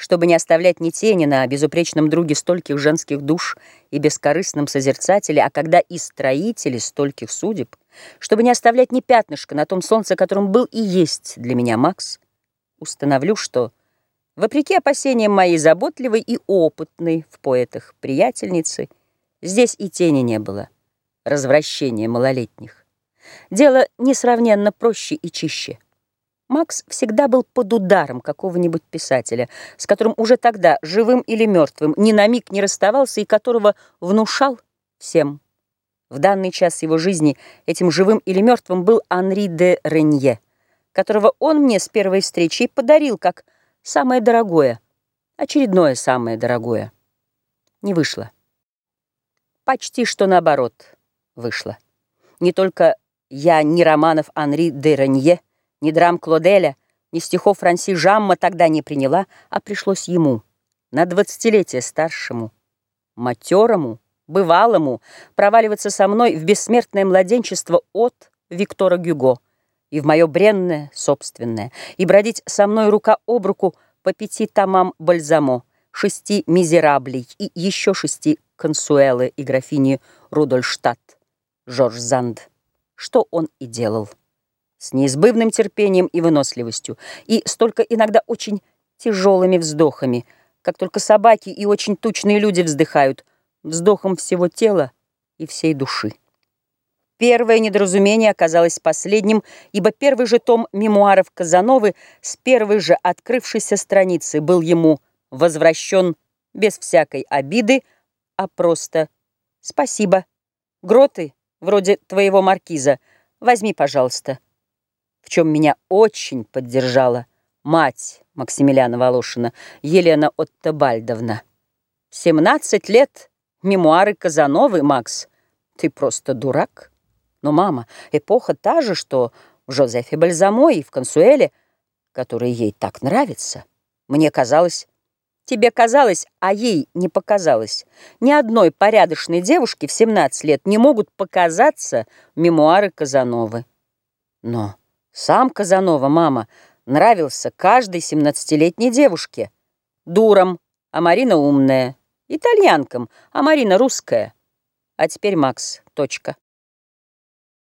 чтобы не оставлять ни тени на безупречном друге стольких женских душ и бескорыстном созерцателе, а когда и строители стольких судеб, чтобы не оставлять ни пятнышка на том солнце, которым был и есть для меня Макс, установлю, что, вопреки опасениям моей заботливой и опытной в поэтах приятельницы, здесь и тени не было, развращения малолетних. Дело несравненно проще и чище. Макс всегда был под ударом какого-нибудь писателя, с которым уже тогда, живым или мертвым, ни на миг не расставался и которого внушал всем. В данный час его жизни этим живым или мертвым был Анри де Ренье, которого он мне с первой встречи подарил как самое дорогое, очередное самое дорогое. Не вышло. Почти что наоборот вышло. Не только я, ни романов Анри де Ренье, ни драм Клоделя, ни стихов Франси Жамма тогда не приняла, а пришлось ему, на двадцатилетие старшему, матерому, бывалому, проваливаться со мной в бессмертное младенчество от Виктора Гюго и в мое бренное собственное, и бродить со мной рука об руку по пяти томам Бальзамо, шести «Мизераблей» и еще шести «Консуэлы» и графини Рудольштадт, Жорж Занд, что он и делал с неизбывным терпением и выносливостью, и столько иногда очень тяжелыми вздохами, как только собаки и очень тучные люди вздыхают, вздохом всего тела и всей души. Первое недоразумение оказалось последним, ибо первый же том мемуаров Казановы с первой же открывшейся страницы был ему возвращен без всякой обиды, а просто «Спасибо. Гроты, вроде твоего маркиза, возьми, пожалуйста» в чем меня очень поддержала мать Максимилиана Волошина, Елена Оттебальдовна. «Семнадцать лет, мемуары Казановы, Макс. Ты просто дурак. Но, мама, эпоха та же, что в Жозефе Бальзамо и в Консуэле, который ей так нравится. Мне казалось, тебе казалось, а ей не показалось. Ни одной порядочной девушке в 17 лет не могут показаться мемуары Казановы. Но... Сам Казанова, мама, нравился каждой семнадцатилетней девушке. Дурам, а Марина умная. Итальянкам, а Марина русская. А теперь Макс. Точка.